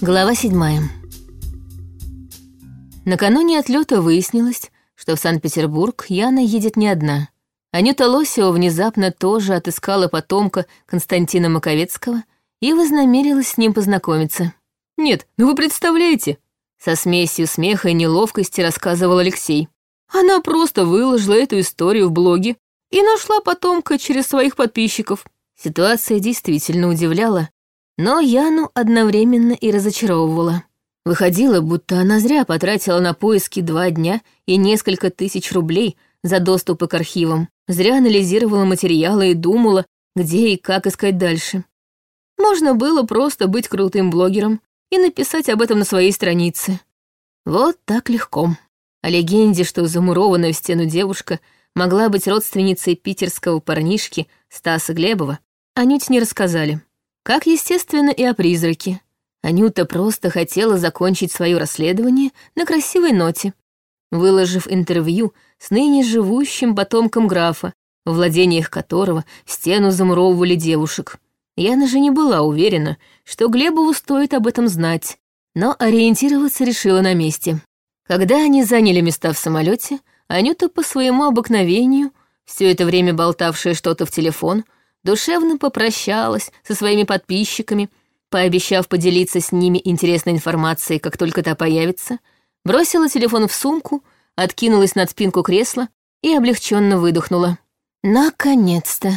Глава седьмая. Накануне отлета выяснилось, что в Санкт-Петербург Яна едет не одна. Анюта Лосева внезапно тоже отыскала потомка Константина Маковецкого и вознамерилась с ним познакомиться. «Нет, ну вы представляете!» Со смесью смеха и неловкости рассказывал Алексей. Она просто выложила эту историю в блоге и нашла потомка через своих подписчиков. Ситуация действительно удивляла, но Яну одновременно и разочаровывала. Выходило, будто она зря потратила на поиски два дня и несколько тысяч рублей за доступы к архивам, зря анализировала материалы и думала, где и как искать дальше. Можно было просто быть крутым блогером и написать об этом на своей странице. Вот так легко. О легенде, что замурованная в стену девушка могла быть родственницей питерского парнишки Стаса Глебова, Анюте не рассказали. Как, естественно, и о призраке. Анюта просто хотела закончить свое расследование на красивой ноте, выложив интервью с ныне живущим потомком графа, в владениях которого стену замуровывали девушек. Яна же не была уверена, что Глебову стоит об этом знать, но ориентироваться решила на месте. Когда они заняли места в самолете, Анюта по своему обыкновению, все это время болтавшая что-то в телефон, душевно попрощалась со своими подписчиками — пообещав поделиться с ними интересной информацией, как только та появится, бросила телефон в сумку, откинулась над спинку кресла и облегченно выдохнула. Наконец-то!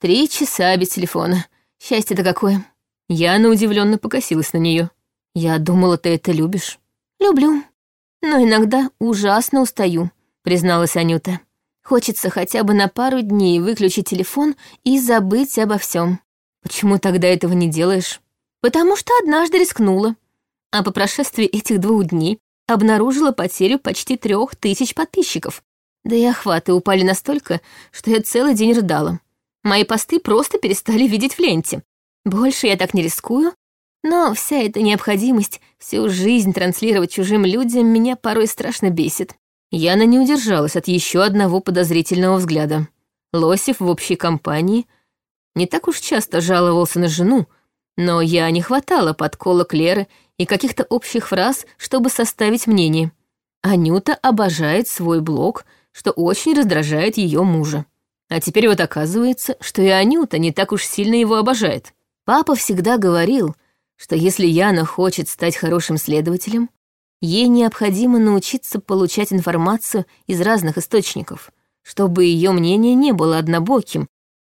Три часа без телефона. Счастье-то какое. Яна удивленно покосилась на нее. Я думала, ты это любишь. Люблю. Но иногда ужасно устаю, призналась Анюта. Хочется хотя бы на пару дней выключить телефон и забыть обо всем. Почему тогда этого не делаешь? потому что однажды рискнула, а по прошествии этих двух дней обнаружила потерю почти трех тысяч подписчиков. Да и охваты упали настолько, что я целый день рыдала. Мои посты просто перестали видеть в ленте. Больше я так не рискую, но вся эта необходимость всю жизнь транслировать чужим людям меня порой страшно бесит. Яна не удержалась от еще одного подозрительного взгляда. Лосев в общей компании не так уж часто жаловался на жену, но я не хватало подколок Леры и каких-то общих фраз, чтобы составить мнение. Анюта обожает свой блог, что очень раздражает ее мужа. А теперь вот оказывается, что и Анюта не так уж сильно его обожает. Папа всегда говорил, что если Яна хочет стать хорошим следователем, ей необходимо научиться получать информацию из разных источников, чтобы ее мнение не было однобоким,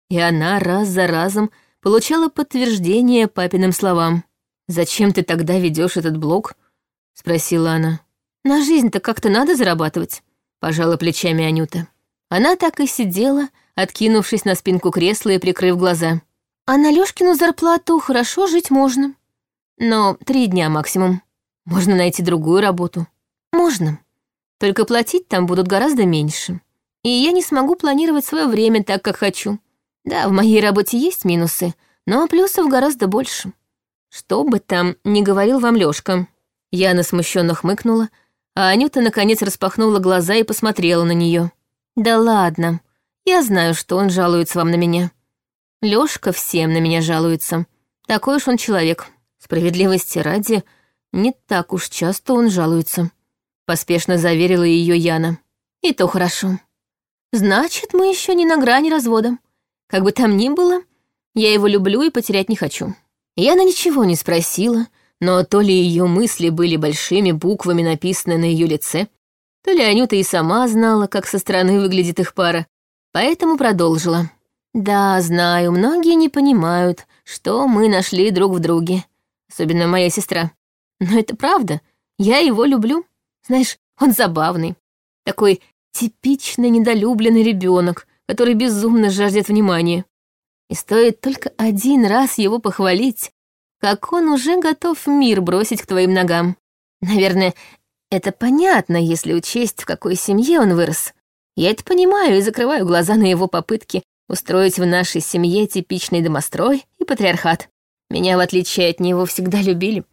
и она раз за разом получала подтверждение папиным словам. «Зачем ты тогда ведешь этот блог?» — спросила она. «На жизнь-то как-то надо зарабатывать», — пожала плечами Анюта. Она так и сидела, откинувшись на спинку кресла и прикрыв глаза. «А на Лёшкину зарплату хорошо жить можно. Но три дня максимум. Можно найти другую работу. Можно. Только платить там будут гораздо меньше. И я не смогу планировать свое время так, как хочу. Да, в моей работе есть минусы, но плюсов гораздо больше. Что бы там ни говорил вам Лёшка. Яна смущенно хмыкнула, а Анюта наконец распахнула глаза и посмотрела на нее. Да ладно, я знаю, что он жалуется вам на меня. Лёшка всем на меня жалуется. Такой уж он человек. Справедливости ради, не так уж часто он жалуется. Поспешно заверила ее Яна. И то хорошо. Значит, мы еще не на грани развода. Как бы там ни было, я его люблю и потерять не хочу. Яна ничего не спросила, но то ли ее мысли были большими буквами написаны на ее лице, то ли Анюта и сама знала, как со стороны выглядит их пара, поэтому продолжила. «Да, знаю, многие не понимают, что мы нашли друг в друге, особенно моя сестра. Но это правда, я его люблю. Знаешь, он забавный, такой типичный недолюбленный ребенок, который безумно жаждет внимания. И стоит только один раз его похвалить, как он уже готов мир бросить к твоим ногам. Наверное, это понятно, если учесть, в какой семье он вырос. Я это понимаю и закрываю глаза на его попытки устроить в нашей семье типичный домострой и патриархат. Меня, в отличие от него, всегда любили.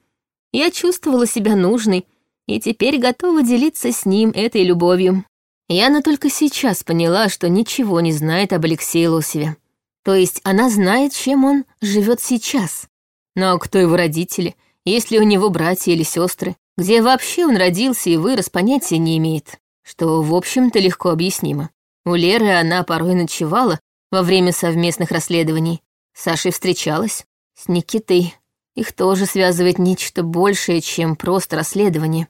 Я чувствовала себя нужной и теперь готова делиться с ним этой любовью. Яна только сейчас поняла, что ничего не знает об Алексее Лосеве. То есть она знает, чем он живет сейчас. Но кто его родители есть ли у него братья или сестры, где вообще он родился и вырос, понятия не имеет, что, в общем-то, легко объяснимо. У Леры она порой ночевала во время совместных расследований. С Сашей встречалась. С Никитой их тоже связывает нечто большее, чем просто расследование.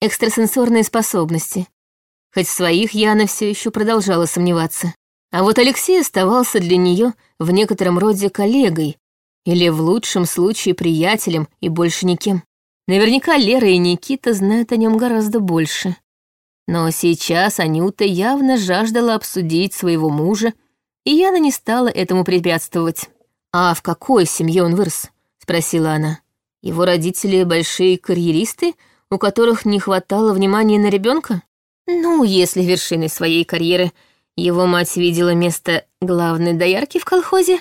Экстрасенсорные способности. Хоть в своих Яна все еще продолжала сомневаться. А вот Алексей оставался для нее в некотором роде коллегой, или в лучшем случае приятелем и больше никем. Наверняка Лера и Никита знают о нем гораздо больше. Но сейчас Анюта явно жаждала обсудить своего мужа, и Яна не стала этому препятствовать. «А в какой семье он вырос?» — спросила она. «Его родители большие карьеристы, у которых не хватало внимания на ребенка? Ну, если вершиной своей карьеры его мать видела место главной доярки в колхозе,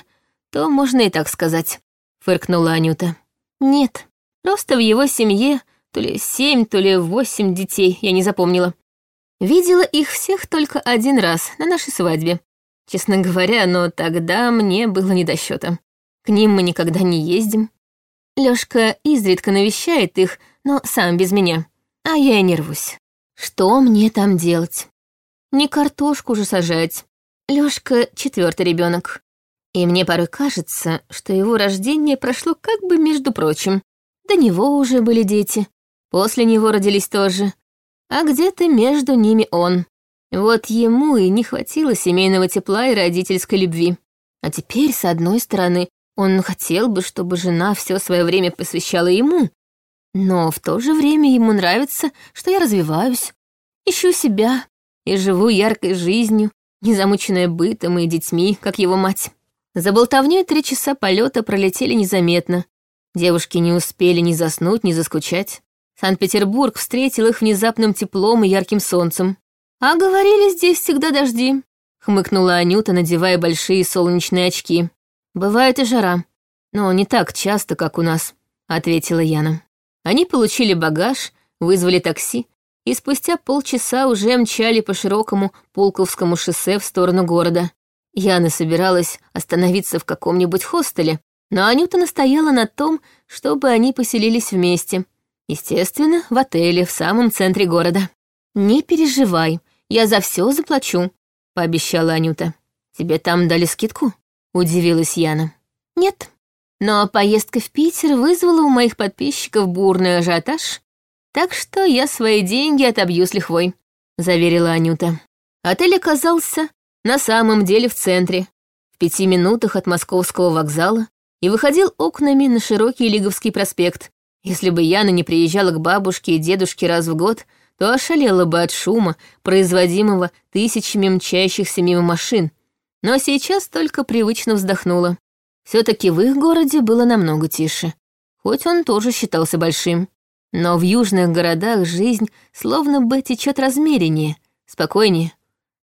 то можно и так сказать», — фыркнула Анюта. «Нет, просто в его семье то ли семь, то ли восемь детей, я не запомнила. Видела их всех только один раз, на нашей свадьбе. Честно говоря, но тогда мне было не до счета. К ним мы никогда не ездим. Лёшка изредка навещает их, но сам без меня. А я и не рвусь. Что мне там делать? Не картошку же сажать. Лёшка — четвертый ребенок. И мне порой кажется, что его рождение прошло как бы между прочим. До него уже были дети, после него родились тоже, а где-то между ними он. Вот ему и не хватило семейного тепла и родительской любви. А теперь, с одной стороны, он хотел бы, чтобы жена все свое время посвящала ему, но в то же время ему нравится, что я развиваюсь, ищу себя и живу яркой жизнью, не замученная бытом и детьми, как его мать. За болтовнёй три часа полета пролетели незаметно. Девушки не успели ни заснуть, ни заскучать. Санкт-Петербург встретил их внезапным теплом и ярким солнцем. «А говорили, здесь всегда дожди», — хмыкнула Анюта, надевая большие солнечные очки. «Бывает и жара, но не так часто, как у нас», — ответила Яна. Они получили багаж, вызвали такси, и спустя полчаса уже мчали по широкому Пулковскому шоссе в сторону города. Яна собиралась остановиться в каком-нибудь хостеле, но Анюта настояла на том, чтобы они поселились вместе. Естественно, в отеле в самом центре города. «Не переживай, я за все заплачу», — пообещала Анюта. «Тебе там дали скидку?» — удивилась Яна. «Нет, но поездка в Питер вызвала у моих подписчиков бурный ажиотаж, так что я свои деньги отобью с лихвой», — заверила Анюта. Отель оказался на самом деле в центре, в пяти минутах от московского вокзала, и выходил окнами на широкий Лиговский проспект. Если бы Яна не приезжала к бабушке и дедушке раз в год, то ошалела бы от шума, производимого тысячами мчащихся мимо машин. Но сейчас только привычно вздохнула. все таки в их городе было намного тише, хоть он тоже считался большим. Но в южных городах жизнь словно бы течет размереннее, спокойнее.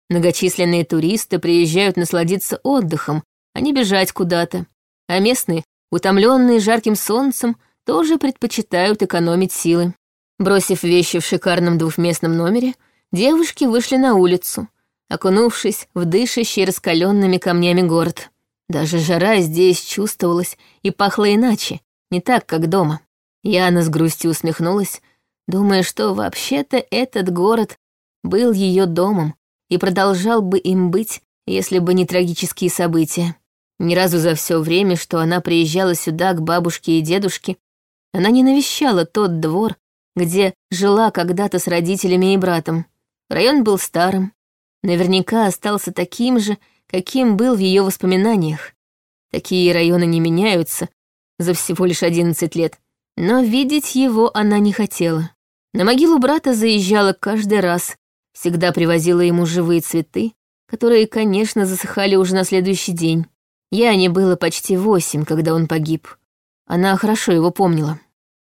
Многочисленные туристы приезжают насладиться отдыхом, а не бежать куда-то. А местные, утомленные жарким солнцем, тоже предпочитают экономить силы. Бросив вещи в шикарном двухместном номере, девушки вышли на улицу, окунувшись в дышащий раскаленными камнями город. Даже жара здесь чувствовалась и пахла иначе, не так, как дома. Яна с грустью усмехнулась, думая, что вообще-то этот город был ее домом, и продолжал бы им быть, если бы не трагические события. Ни разу за все время, что она приезжала сюда к бабушке и дедушке, она не навещала тот двор, где жила когда-то с родителями и братом. Район был старым, наверняка остался таким же, каким был в ее воспоминаниях. Такие районы не меняются за всего лишь одиннадцать лет. Но видеть его она не хотела. На могилу брата заезжала каждый раз, Всегда привозила ему живые цветы, которые, конечно, засыхали уже на следующий день. Яне было почти восемь, когда он погиб. Она хорошо его помнила.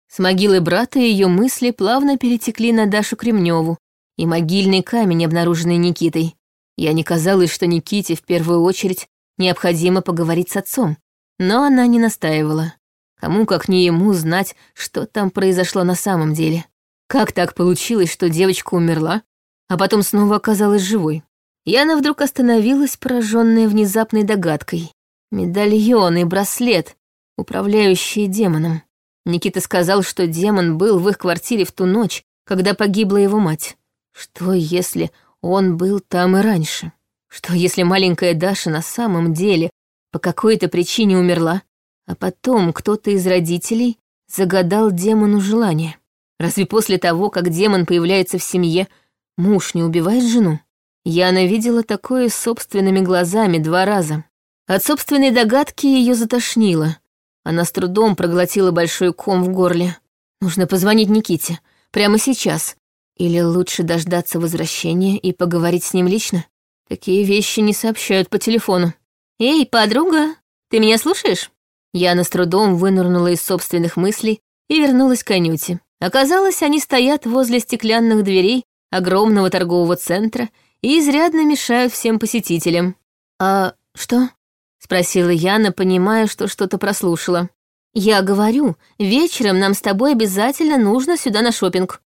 С могилы брата ее мысли плавно перетекли на Дашу Кремневу и могильный камень, обнаруженный Никитой. Я не казалось, что Никите в первую очередь необходимо поговорить с отцом, но она не настаивала. Кому, как не ему, знать, что там произошло на самом деле. Как так получилось, что девочка умерла, а потом снова оказалась живой. Яна вдруг остановилась, пораженная внезапной догадкой. Медальон и браслет, управляющие демоном. Никита сказал, что демон был в их квартире в ту ночь, когда погибла его мать. Что, если он был там и раньше? Что, если маленькая Даша на самом деле по какой-то причине умерла, а потом кто-то из родителей загадал демону желание? Разве после того, как демон появляется в семье, муж не убивает жену? Яна видела такое собственными глазами два раза. От собственной догадки ее затошнило. Она с трудом проглотила большой ком в горле. Нужно позвонить Никите. Прямо сейчас. Или лучше дождаться возвращения и поговорить с ним лично? Такие вещи не сообщают по телефону. «Эй, подруга, ты меня слушаешь?» Яна с трудом вынырнула из собственных мыслей и вернулась к Анюте. Оказалось, они стоят возле стеклянных дверей огромного торгового центра и изрядно мешают всем посетителям. «А что?» — спросила Яна, понимая, что что-то прослушала. «Я говорю, вечером нам с тобой обязательно нужно сюда на шопинг.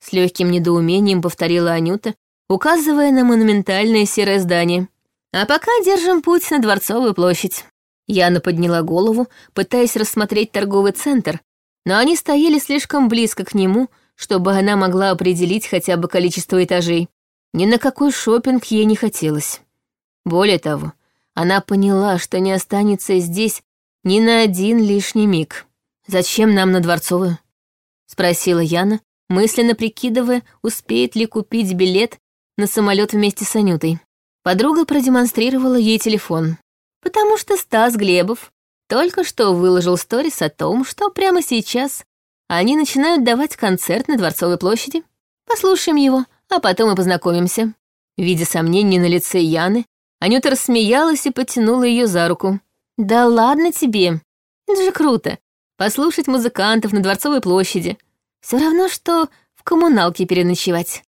С легким недоумением повторила Анюта, указывая на монументальное серое здание. «А пока держим путь на Дворцовую площадь». Яна подняла голову, пытаясь рассмотреть торговый центр, но они стояли слишком близко к нему, чтобы она могла определить хотя бы количество этажей. Ни на какой шопинг ей не хотелось. Более того, она поняла, что не останется здесь ни на один лишний миг. «Зачем нам на Дворцовую?» — спросила Яна, мысленно прикидывая, успеет ли купить билет на самолет вместе с Анютой. Подруга продемонстрировала ей телефон. Потому что Стас Глебов только что выложил сторис о том, что прямо сейчас они начинают давать концерт на Дворцовой площади. Послушаем его, а потом и познакомимся. Видя сомнения на лице Яны, Анюта рассмеялась и потянула ее за руку. «Да ладно тебе. Это же круто. Послушать музыкантов на Дворцовой площади. Все равно, что в коммуналке переночевать.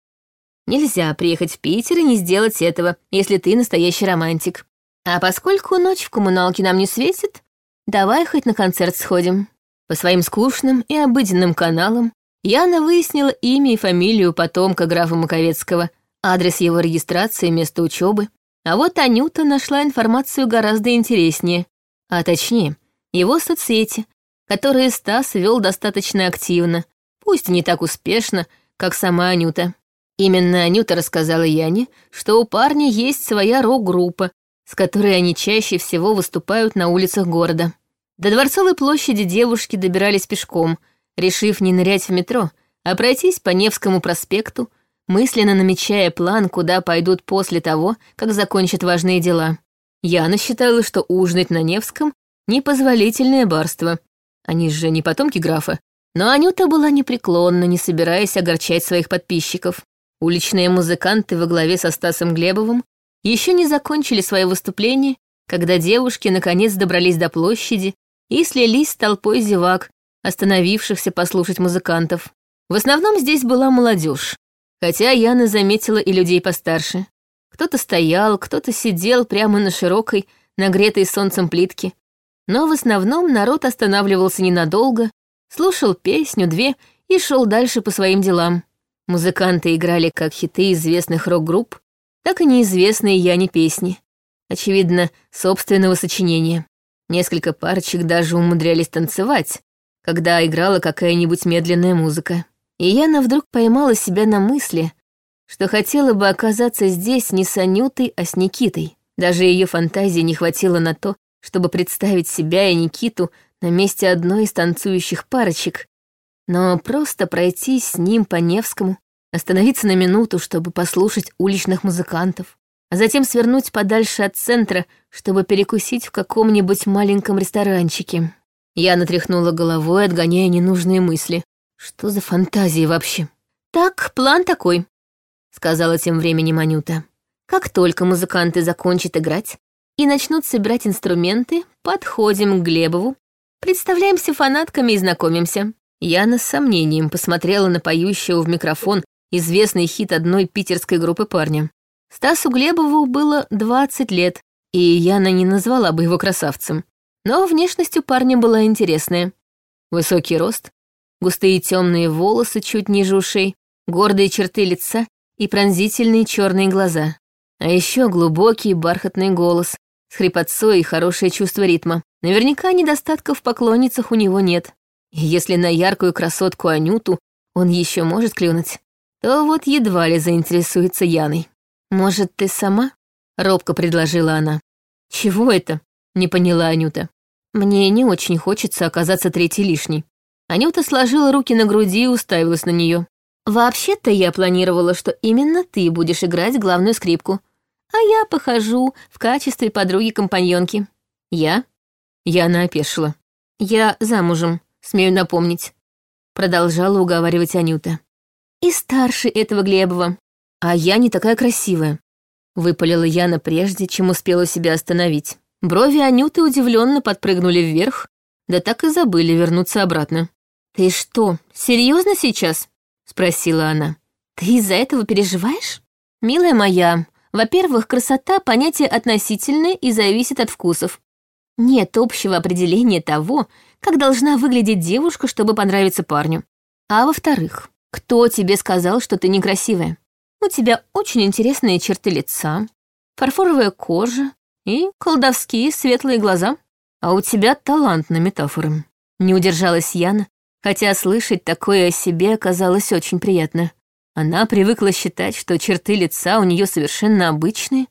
Нельзя приехать в Питер и не сделать этого, если ты настоящий романтик. А поскольку ночь в коммуналке нам не светит, давай хоть на концерт сходим». По своим скучным и обыденным каналам Яна выяснила имя и фамилию потомка графа Маковецкого, адрес его регистрации, место учебы. А вот Анюта нашла информацию гораздо интереснее, а точнее, его соцсети, которые Стас вел достаточно активно, пусть не так успешно, как сама Анюта. Именно Анюта рассказала Яне, что у парня есть своя рок-группа, с которой они чаще всего выступают на улицах города. До Дворцовой площади девушки добирались пешком, решив не нырять в метро, а пройтись по Невскому проспекту, мысленно намечая план, куда пойдут после того, как закончат важные дела. Яна считала, что ужинать на Невском — непозволительное барство. Они же не потомки графа. Но Анюта была непреклонна, не собираясь огорчать своих подписчиков. Уличные музыканты во главе со Стасом Глебовым еще не закончили свое выступление, когда девушки наконец добрались до площади и слились с толпой зевак, остановившихся послушать музыкантов. В основном здесь была молодежь, Хотя Яна заметила и людей постарше. Кто-то стоял, кто-то сидел прямо на широкой, нагретой солнцем плитке. Но в основном народ останавливался ненадолго, слушал песню-две и шел дальше по своим делам. Музыканты играли как хиты известных рок-групп, так и неизвестные Яне песни. Очевидно, собственного сочинения. Несколько парочек даже умудрялись танцевать, когда играла какая-нибудь медленная музыка. И Яна вдруг поймала себя на мысли, что хотела бы оказаться здесь не с Анютой, а с Никитой. Даже ее фантазии не хватило на то, чтобы представить себя и Никиту на месте одной из танцующих парочек, но просто пройти с ним по Невскому, остановиться на минуту, чтобы послушать уличных музыкантов, а затем свернуть подальше от центра, чтобы перекусить в каком-нибудь маленьком ресторанчике. Я натряхнула головой, отгоняя ненужные мысли. Что за фантазии вообще? Так, план такой, сказала тем временем Анюта. Как только музыканты закончат играть и начнут собирать инструменты, подходим к Глебову, представляемся фанатками и знакомимся. Яна с сомнением посмотрела на поющего в микрофон известный хит одной питерской группы парня. Стасу Глебову было 20 лет, и Яна не назвала бы его красавцем. Но внешность у парня была интересная. Высокий рост, густые темные волосы чуть ниже ушей, гордые черты лица и пронзительные черные глаза. А еще глубокий бархатный голос с хрипотцой и хорошее чувство ритма. Наверняка недостатков в поклонницах у него нет. И если на яркую красотку Анюту он еще может клюнуть, то вот едва ли заинтересуется Яной. «Может, ты сама?» — робко предложила она. «Чего это?» — не поняла Анюта. «Мне не очень хочется оказаться третьей лишней». Анюта сложила руки на груди и уставилась на нее. «Вообще-то я планировала, что именно ты будешь играть главную скрипку, а я похожу в качестве подруги-компаньонки». «Я?» Яна опешила. «Я замужем, смею напомнить», — продолжала уговаривать Анюта. «И старше этого Глебова. А я не такая красивая», — выпалила Яна прежде, чем успела себя остановить. Брови Анюты удивленно подпрыгнули вверх, да так и забыли вернуться обратно. «Ты что, серьезно сейчас?» — спросила она. «Ты из-за этого переживаешь?» «Милая моя, во-первых, красота — понятие относительное и зависит от вкусов. Нет общего определения того, как должна выглядеть девушка, чтобы понравиться парню. А во-вторых, кто тебе сказал, что ты некрасивая? У тебя очень интересные черты лица, фарфоровая кожа и колдовские светлые глаза. А у тебя талант на метафоры. Не удержалась Яна, хотя слышать такое о себе оказалось очень приятно. Она привыкла считать, что черты лица у нее совершенно обычные,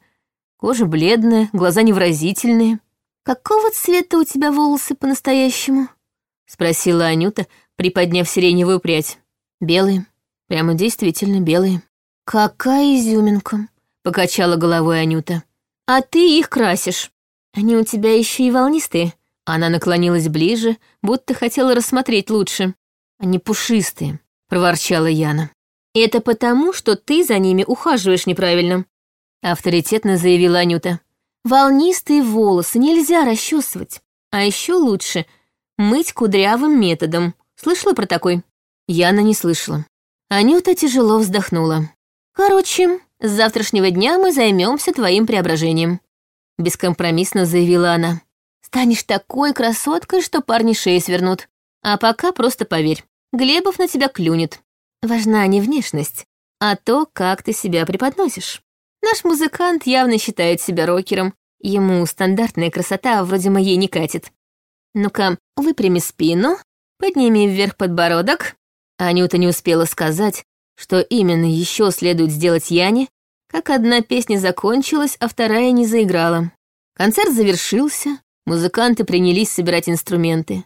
кожа бледная, глаза невразительные. «Какого цвета у тебя волосы по-настоящему?» — спросила Анюта, приподняв сиреневую прядь. «Белые. Прямо действительно белые». «Какая изюминка!» — покачала головой Анюта. «А ты их красишь. Они у тебя еще и волнистые». Она наклонилась ближе, будто хотела рассмотреть лучше. «Они пушистые», — проворчала Яна. «Это потому, что ты за ними ухаживаешь неправильно», — авторитетно заявила Анюта. Волнистые волосы нельзя расчесывать. А еще лучше мыть кудрявым методом. Слышала про такой? Яна не слышала. Анюта тяжело вздохнула. Короче, с завтрашнего дня мы займемся твоим преображением. Бескомпромиссно заявила она. Станешь такой красоткой, что парни шеи свернут. А пока просто поверь, Глебов на тебя клюнет. Важна не внешность, а то, как ты себя преподносишь. Наш музыкант явно считает себя рокером. Ему стандартная красота вроде моей не катит. Ну-ка, выпрями спину, подними вверх подбородок. Анюта не успела сказать, что именно еще следует сделать Яне, как одна песня закончилась, а вторая не заиграла. Концерт завершился, музыканты принялись собирать инструменты.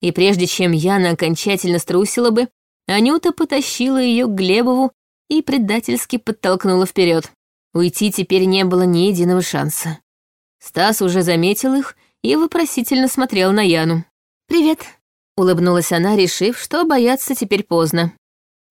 И прежде чем Яна окончательно струсила бы, Анюта потащила ее к Глебову и предательски подтолкнула вперед. Уйти теперь не было ни единого шанса. Стас уже заметил их и вопросительно смотрел на Яну. «Привет», — улыбнулась она, решив, что бояться теперь поздно.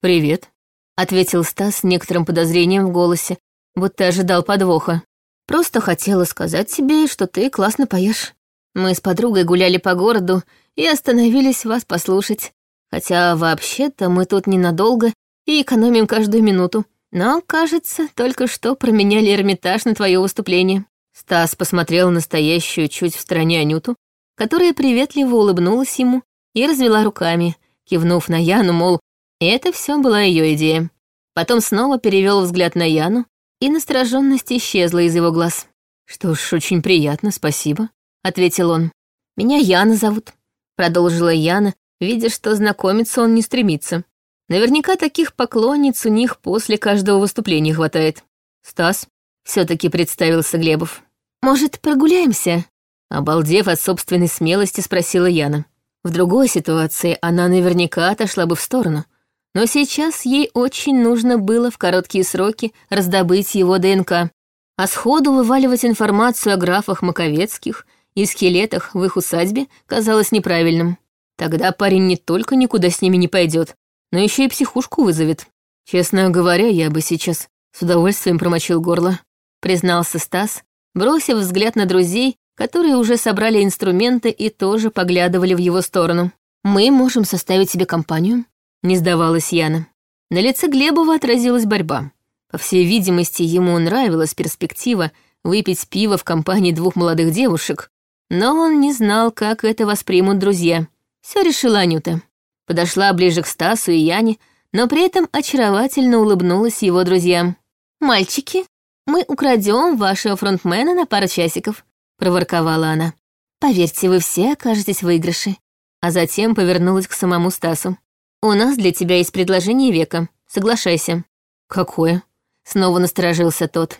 «Привет», — ответил Стас с некоторым подозрением в голосе, будто ожидал подвоха. «Просто хотела сказать тебе, что ты классно поешь. Мы с подругой гуляли по городу и остановились вас послушать. Хотя вообще-то мы тут ненадолго и экономим каждую минуту. Но, кажется, только что променяли Эрмитаж на твое выступление». Стас посмотрел на стоящую чуть в стороне Анюту, которая приветливо улыбнулась ему и развела руками, кивнув на Яну, мол, это все была ее идея. Потом снова перевел взгляд на Яну, и настороженность исчезла из его глаз. «Что ж, очень приятно, спасибо», — ответил он. «Меня Яна зовут», — продолжила Яна, видя, что знакомиться он не стремится. Наверняка таких поклонниц у них после каждого выступления хватает. Стас все-таки представился Глебов. «Может, прогуляемся?» Обалдев от собственной смелости, спросила Яна. В другой ситуации она наверняка отошла бы в сторону, но сейчас ей очень нужно было в короткие сроки раздобыть его ДНК, а сходу вываливать информацию о графах Маковецких и скелетах в их усадьбе казалось неправильным. Тогда парень не только никуда с ними не пойдет, но еще и психушку вызовет. Честно говоря, я бы сейчас с удовольствием промочил горло, признался Стас, бросив взгляд на друзей, которые уже собрали инструменты и тоже поглядывали в его сторону. «Мы можем составить себе компанию», — не сдавалась Яна. На лице Глебова отразилась борьба. По всей видимости, ему нравилась перспектива выпить пиво в компании двух молодых девушек, но он не знал, как это воспримут друзья. Все решила Анюта подошла ближе к Стасу и Яне, но при этом очаровательно улыбнулась его друзьям. «Мальчики, мы украдем вашего фронтмена на пару часиков», — проворковала она. «Поверьте, вы все окажетесь в выигрыше. а затем повернулась к самому Стасу. «У нас для тебя есть предложение века. Соглашайся». «Какое?» Снова насторожился тот.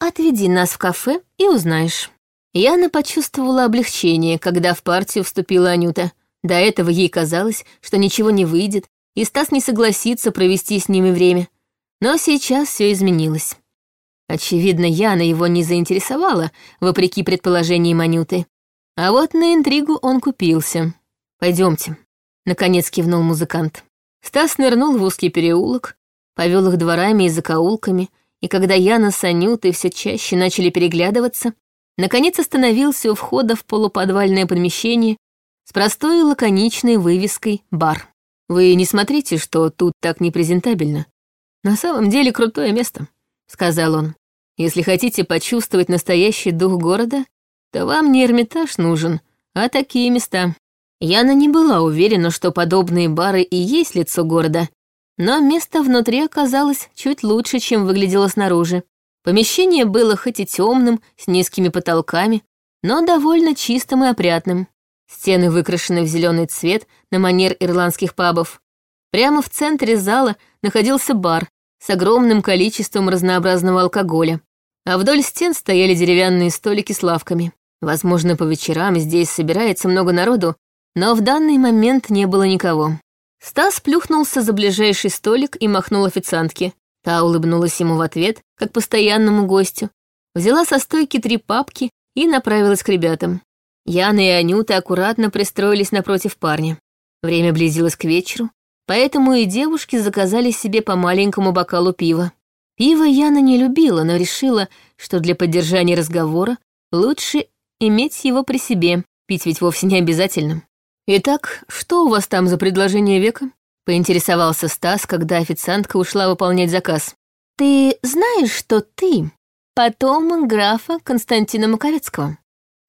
«Отведи нас в кафе и узнаешь». Яна почувствовала облегчение, когда в партию вступила Анюта. До этого ей казалось, что ничего не выйдет, и Стас не согласится провести с ними время. Но сейчас все изменилось. Очевидно, Яна его не заинтересовала, вопреки предположениям Анюты. А вот на интригу он купился. Пойдемте, наконец кивнул музыкант. Стас нырнул в узкий переулок, повел их дворами и закоулками, и когда Яна с Анютой все чаще начали переглядываться, наконец остановился у входа в полуподвальное помещение с простой лаконичной вывеской «Бар». «Вы не смотрите, что тут так непрезентабельно. На самом деле крутое место», — сказал он. «Если хотите почувствовать настоящий дух города, то вам не Эрмитаж нужен, а такие места». Яна не была уверена, что подобные бары и есть лицо города, но место внутри оказалось чуть лучше, чем выглядело снаружи. Помещение было хоть и темным, с низкими потолками, но довольно чистым и опрятным. Стены выкрашены в зеленый цвет на манер ирландских пабов. Прямо в центре зала находился бар с огромным количеством разнообразного алкоголя, а вдоль стен стояли деревянные столики с лавками. Возможно, по вечерам здесь собирается много народу, но в данный момент не было никого. Стас плюхнулся за ближайший столик и махнул официантке. Та улыбнулась ему в ответ, как постоянному гостю, взяла со стойки три папки и направилась к ребятам. Яна и Анюта аккуратно пристроились напротив парня. Время близилось к вечеру, поэтому и девушки заказали себе по маленькому бокалу пива. Пиво Яна не любила, но решила, что для поддержания разговора лучше иметь его при себе, пить ведь вовсе не обязательно. «Итак, что у вас там за предложение века?» — поинтересовался Стас, когда официантка ушла выполнять заказ. «Ты знаешь, что ты потомок графа Константина Маковецкого?»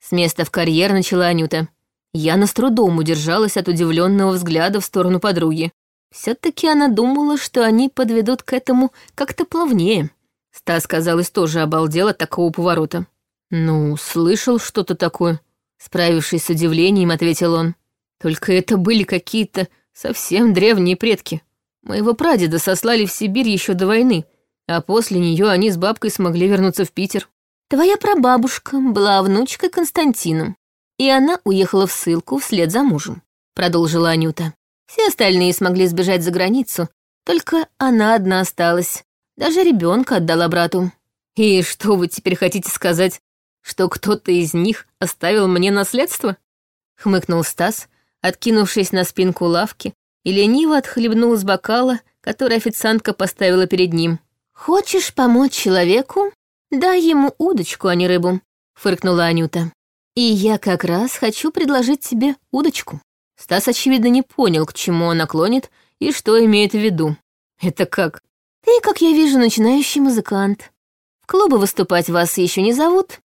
С места в карьер начала Анюта. Яна с трудом удержалась от удивленного взгляда в сторону подруги. все таки она думала, что они подведут к этому как-то плавнее. Стас, казалось, тоже обалдел от такого поворота. «Ну, слышал что-то такое», — справившись с удивлением, ответил он. Только это были какие-то совсем древние предки. Моего прадеда сослали в Сибирь еще до войны, а после нее они с бабкой смогли вернуться в Питер. Твоя прабабушка была внучкой Константина, и она уехала в ссылку вслед за мужем, продолжила Анюта. Все остальные смогли сбежать за границу, только она одна осталась. Даже ребенка отдала брату. И что вы теперь хотите сказать, что кто-то из них оставил мне наследство? Хмыкнул Стас, откинувшись на спинку лавки, и лениво отхлебнул из бокала, который официантка поставила перед ним. «Хочешь помочь человеку? Дай ему удочку, а не рыбу», — фыркнула Анюта. «И я как раз хочу предложить тебе удочку». Стас, очевидно, не понял, к чему она клонит и что имеет в виду. «Это как?» «Ты, как я вижу, начинающий музыкант. В клубы выступать вас еще не зовут,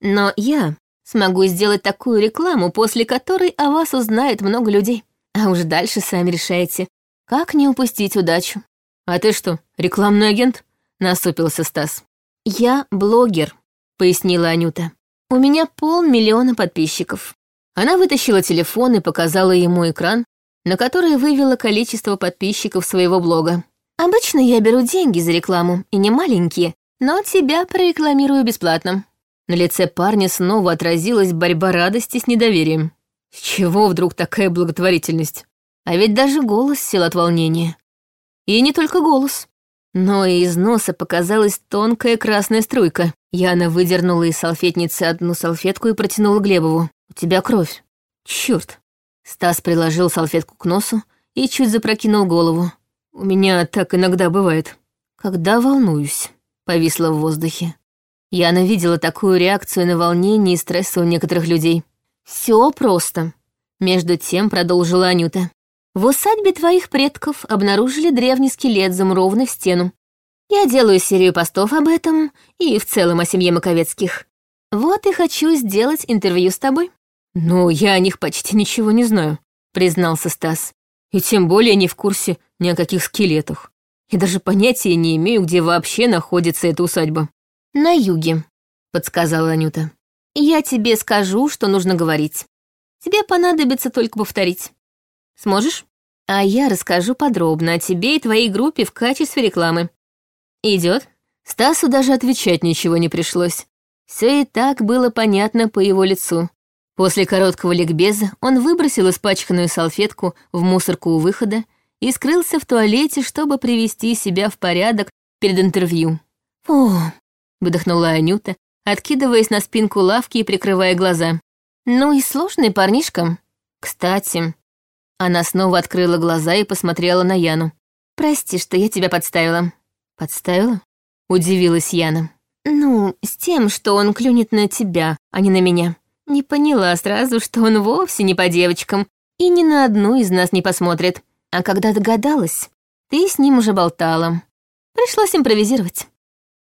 но я Смогу сделать такую рекламу, после которой о вас узнает много людей. А уж дальше сами решайте, как не упустить удачу. А ты что, рекламный агент? Насупился Стас. Я блогер, пояснила Анюта. У меня полмиллиона подписчиков. Она вытащила телефон и показала ему экран, на который вывела количество подписчиков своего блога. Обычно я беру деньги за рекламу, и не маленькие, но тебя прорекламирую бесплатно. На лице парня снова отразилась борьба радости с недоверием. С чего вдруг такая благотворительность? А ведь даже голос сел от волнения. И не только голос. Но из носа показалась тонкая красная струйка. Яна выдернула из салфетницы одну салфетку и протянула Глебову. «У тебя кровь». «Чёрт». Стас приложил салфетку к носу и чуть запрокинул голову. «У меня так иногда бывает». «Когда волнуюсь», — повисла в воздухе. Яна видела такую реакцию на волнение и стресс у некоторых людей. Все просто. Между тем продолжила Анюта. В усадьбе твоих предков обнаружили древний скелет, замурованный в стену. Я делаю серию постов об этом и в целом о семье Маковецких. Вот и хочу сделать интервью с тобой. Ну, я о них почти ничего не знаю, признался Стас. И тем более не в курсе ни о каких скелетах. И даже понятия не имею, где вообще находится эта усадьба. «На юге», — подсказала Анюта. «Я тебе скажу, что нужно говорить. Тебе понадобится только повторить. Сможешь? А я расскажу подробно о тебе и твоей группе в качестве рекламы. Идет? Стасу даже отвечать ничего не пришлось. Все и так было понятно по его лицу. После короткого ликбеза он выбросил испачканную салфетку в мусорку у выхода и скрылся в туалете, чтобы привести себя в порядок перед интервью. «Фу!» — выдохнула Анюта, откидываясь на спинку лавки и прикрывая глаза. «Ну и сложный парнишка. Кстати, она снова открыла глаза и посмотрела на Яну. «Прости, что я тебя подставила». «Подставила?» — удивилась Яна. «Ну, с тем, что он клюнет на тебя, а не на меня. Не поняла сразу, что он вовсе не по девочкам и ни на одну из нас не посмотрит. А когда догадалась, ты с ним уже болтала. Пришлось импровизировать.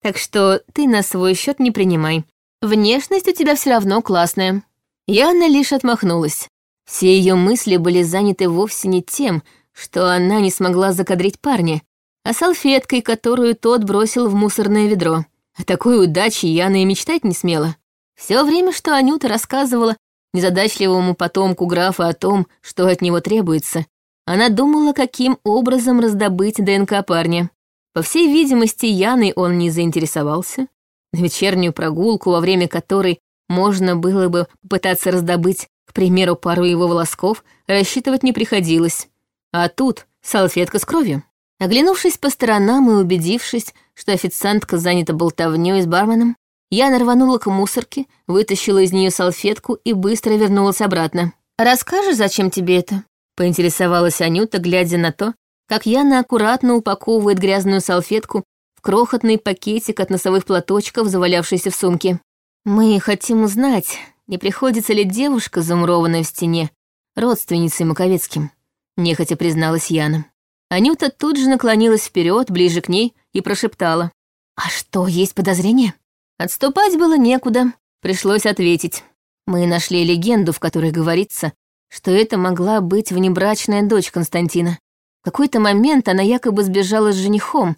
Так что ты на свой счет не принимай. Внешность у тебя все равно классная». Яна лишь отмахнулась. Все ее мысли были заняты вовсе не тем, что она не смогла закадрить парня, а салфеткой, которую тот бросил в мусорное ведро. О такой удаче Яна и мечтать не смела. Все время, что Анюта рассказывала незадачливому потомку графа о том, что от него требуется, она думала, каким образом раздобыть ДНК парня. По всей видимости, Яной он не заинтересовался. На вечернюю прогулку, во время которой можно было бы попытаться раздобыть примеру, пару его волосков рассчитывать не приходилось. А тут салфетка с кровью. Оглянувшись по сторонам и убедившись, что официантка занята болтовнёй с барменом, я нарванула к мусорке, вытащила из нее салфетку и быстро вернулась обратно. «Расскажешь, зачем тебе это?» — поинтересовалась Анюта, глядя на то, как Яна аккуратно упаковывает грязную салфетку в крохотный пакетик от носовых платочков, завалявшийся в сумке. «Мы хотим узнать, не приходится ли девушка, замурованная в стене, родственницей Маковецким, нехотя призналась Яна. Анюта тут же наклонилась вперед, ближе к ней, и прошептала. «А что, есть подозрение?» Отступать было некуда, пришлось ответить. Мы нашли легенду, в которой говорится, что это могла быть внебрачная дочь Константина. В какой-то момент она якобы сбежала с женихом,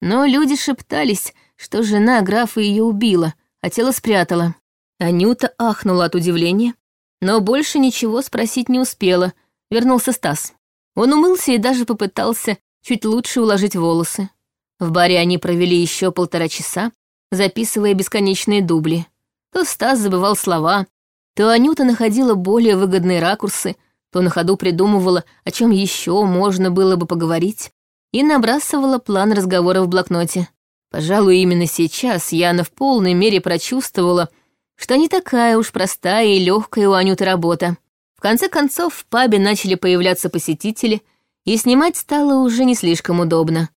но люди шептались, что жена графа ее убила, а тело спрятала. Анюта ахнула от удивления, но больше ничего спросить не успела. Вернулся Стас. Он умылся и даже попытался чуть лучше уложить волосы. В баре они провели еще полтора часа, записывая бесконечные дубли. То Стас забывал слова, то Анюта находила более выгодные ракурсы, то на ходу придумывала, о чем еще можно было бы поговорить, и набрасывала план разговора в блокноте. Пожалуй, именно сейчас Яна в полной мере прочувствовала, что не такая уж простая и легкая у Анюты работа. В конце концов, в пабе начали появляться посетители, и снимать стало уже не слишком удобно.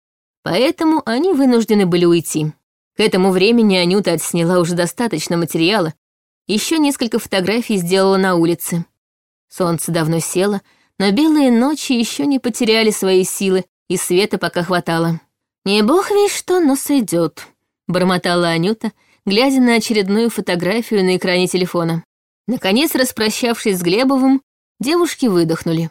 Поэтому они вынуждены были уйти. К этому времени Анюта отсняла уже достаточно материала, еще несколько фотографий сделала на улице. Солнце давно село, но белые ночи еще не потеряли свои силы, и света пока хватало. «Не бог весь что, но сойдет», — бормотала Анюта, глядя на очередную фотографию на экране телефона. Наконец, распрощавшись с Глебовым, девушки выдохнули.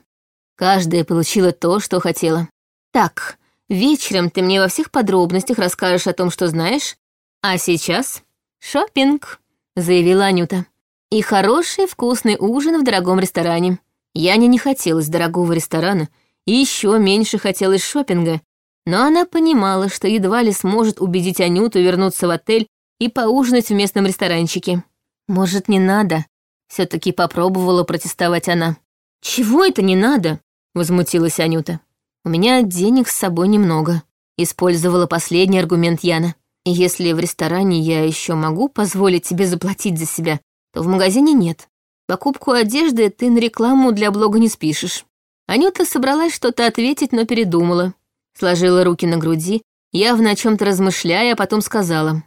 Каждая получила то, что хотела. «Так, вечером ты мне во всех подробностях расскажешь о том, что знаешь, а сейчас шопинг, заявила Анюта. «И хороший вкусный ужин в дорогом ресторане». Яне не хотелось дорогого ресторана, и еще меньше хотелось шопинга, но она понимала, что едва ли сможет убедить Анюту вернуться в отель и поужинать в местном ресторанчике. Может, не надо? все таки попробовала протестовать она. «Чего это не надо?» — возмутилась Анюта. «У меня денег с собой немного», — использовала последний аргумент Яна. Если в ресторане я еще могу позволить тебе заплатить за себя, то в магазине нет. Покупку одежды ты на рекламу для блога не спишешь». Анюта собралась что-то ответить, но передумала. Сложила руки на груди, явно о чем то размышляя, а потом сказала.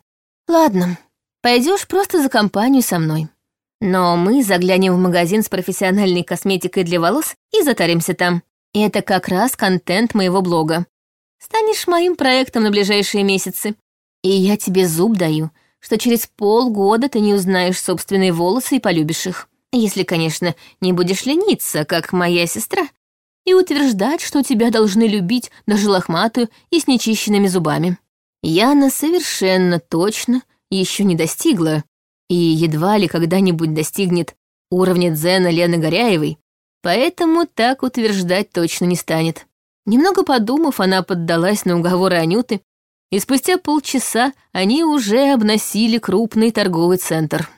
«Ладно, пойдешь просто за компанию со мной. Но мы заглянем в магазин с профессиональной косметикой для волос и затаримся там. Это как раз контент моего блога. Станешь моим проектом на ближайшие месяцы. И я тебе зуб даю, что через полгода ты не узнаешь собственные волосы и полюбишь их. Если, конечно, не будешь лениться, как моя сестра, и утверждать, что тебя должны любить даже лохматую и с нечищенными зубами. Яна совершенно точно еще не достигла и едва ли когда-нибудь достигнет уровня дзена Лены Горяевой, поэтому так утверждать точно не станет. Немного подумав, она поддалась на уговоры Анюты, и спустя полчаса они уже обносили крупный торговый центр.